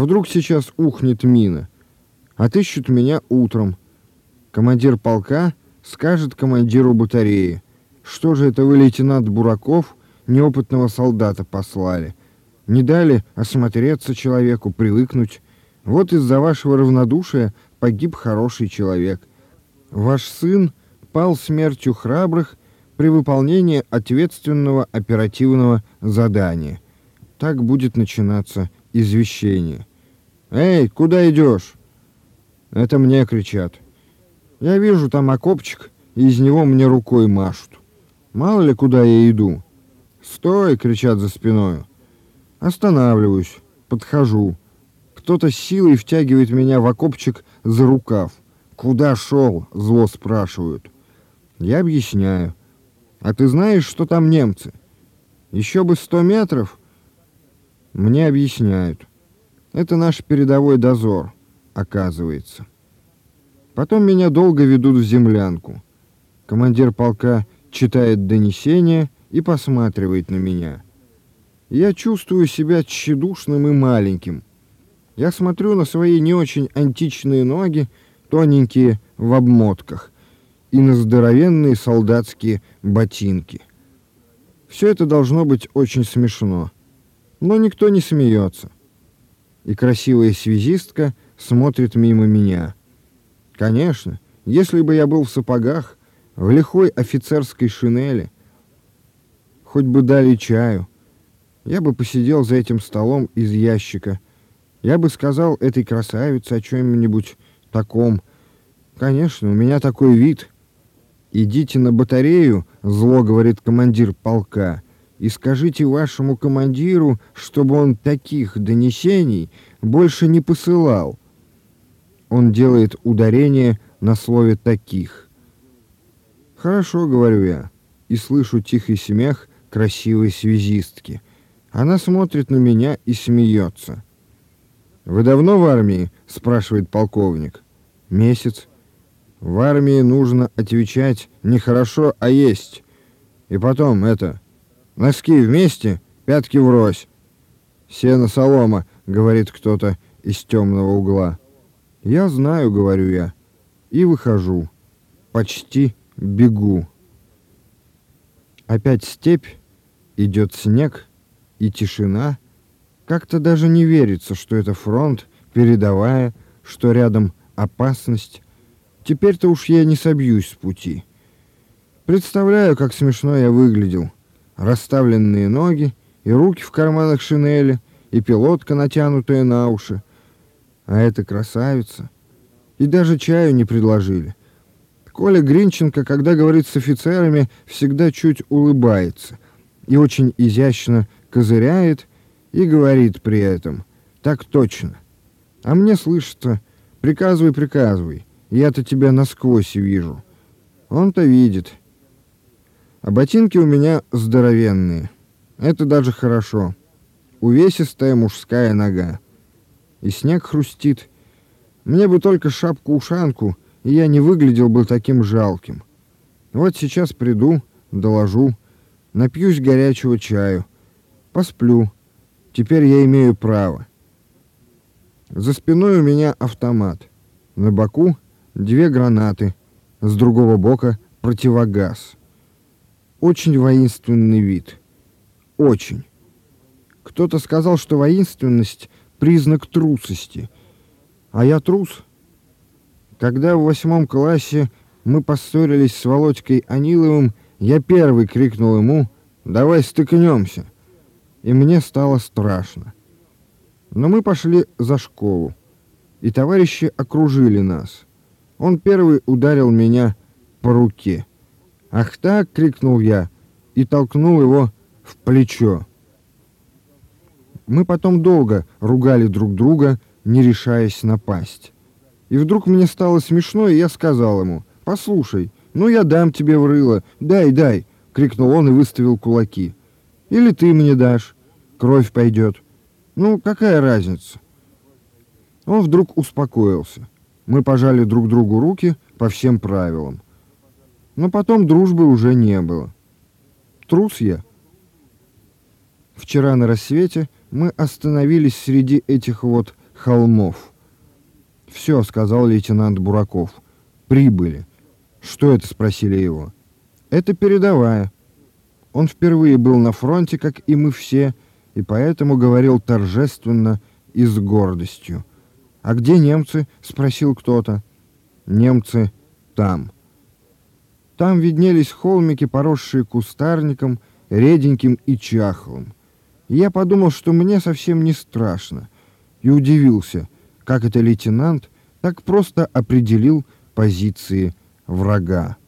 А вдруг сейчас ухнет мина? Отыщут меня утром. Командир полка скажет командиру батареи. Что же это вы, лейтенант Бураков, неопытного солдата послали? Не дали осмотреться человеку, привыкнуть. Вот из-за вашего равнодушия погиб хороший человек. Ваш сын пал смертью храбрых при выполнении ответственного оперативного задания. Так будет начинаться извещение. «Эй, куда идешь?» Это мне кричат. Я вижу там окопчик, и из него мне рукой машут. Мало ли, куда я иду. «Стой!» — кричат за спиной. Останавливаюсь, подхожу. Кто-то силой втягивает меня в окопчик за рукав. «Куда шел?» — зло спрашивают. Я объясняю. «А ты знаешь, что там немцы?» «Еще бы сто метров?» Мне объясняют. Это наш передовой дозор, оказывается. Потом меня долго ведут в землянку. Командир полка читает донесение и посматривает на меня. Я чувствую себя тщедушным и маленьким. Я смотрю на свои не очень античные ноги, тоненькие в обмотках, и на здоровенные солдатские ботинки. Все это должно быть очень смешно. Но никто не смеется. И красивая связистка смотрит мимо меня. Конечно, если бы я был в сапогах, в лихой офицерской шинели, хоть бы дали чаю, я бы посидел за этим столом из ящика, я бы сказал этой красавице о чем-нибудь таком. Конечно, у меня такой вид. Идите на батарею, зло говорит командир полка, и скажите вашему командиру, чтобы он таких донесений больше не посылал. Он делает ударение на слове «таких». «Хорошо», — говорю я, и слышу тихий смех красивой связистки. Она смотрит на меня и смеется. «Вы давно в армии?» — спрашивает полковник. «Месяц. В армии нужно отвечать не хорошо, а есть. И потом это... Носки вместе, пятки врозь. Сено солома, говорит кто-то из темного угла. Я знаю, говорю я, и выхожу. Почти бегу. Опять степь, идет снег и тишина. Как-то даже не верится, что это фронт, передовая, что рядом опасность. Теперь-то уж я не собьюсь с пути. Представляю, как смешно я выглядел. Расставленные ноги и руки в карманах шинели, и пилотка, натянутая на уши. А эта красавица. И даже чаю не предложили. Коля Гринченко, когда говорит с офицерами, всегда чуть улыбается и очень изящно козыряет и говорит при этом «так точно». А мне слышится «приказывай, приказывай, я-то тебя насквозь вижу». Он-то видит. А ботинки у меня здоровенные. Это даже хорошо. Увесистая мужская нога. И снег хрустит. Мне бы только шапку-ушанку, и я не выглядел бы таким жалким. Вот сейчас приду, доложу, напьюсь горячего чаю, посплю. Теперь я имею право. За спиной у меня автомат. На боку две гранаты, с другого бока противогаз. Очень воинственный вид. Очень. Кто-то сказал, что воинственность — признак трусости. А я трус. Когда в восьмом классе мы поссорились с Володькой Аниловым, я первый крикнул ему «Давай стыкнемся!» И мне стало страшно. Но мы пошли за школу, и товарищи окружили нас. Он первый ударил меня по руке. «Ах так!» — крикнул я и толкнул его в плечо. Мы потом долго ругали друг друга, не решаясь напасть. И вдруг мне стало смешно, и я сказал ему, «Послушай, ну я дам тебе в рыло, дай, дай!» — крикнул он и выставил кулаки. «Или ты мне дашь, кровь пойдет. Ну, какая разница?» Он вдруг успокоился. Мы пожали друг другу руки по всем правилам. Но потом дружбы уже не было. Трус я. Вчера на рассвете мы остановились среди этих вот холмов. «Все», — сказал лейтенант Бураков. «Прибыли». «Что это?» — спросили его. «Это передовая». Он впервые был на фронте, как и мы все, и поэтому говорил торжественно и с гордостью. «А где немцы?» — спросил кто-то. «Немцы там». Там виднелись холмики, поросшие кустарником, реденьким и чахлым. И я подумал, что мне совсем не страшно, и удивился, как это лейтенант так просто определил позиции врага.